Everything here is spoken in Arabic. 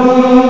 الْمُؤْمِنُونَ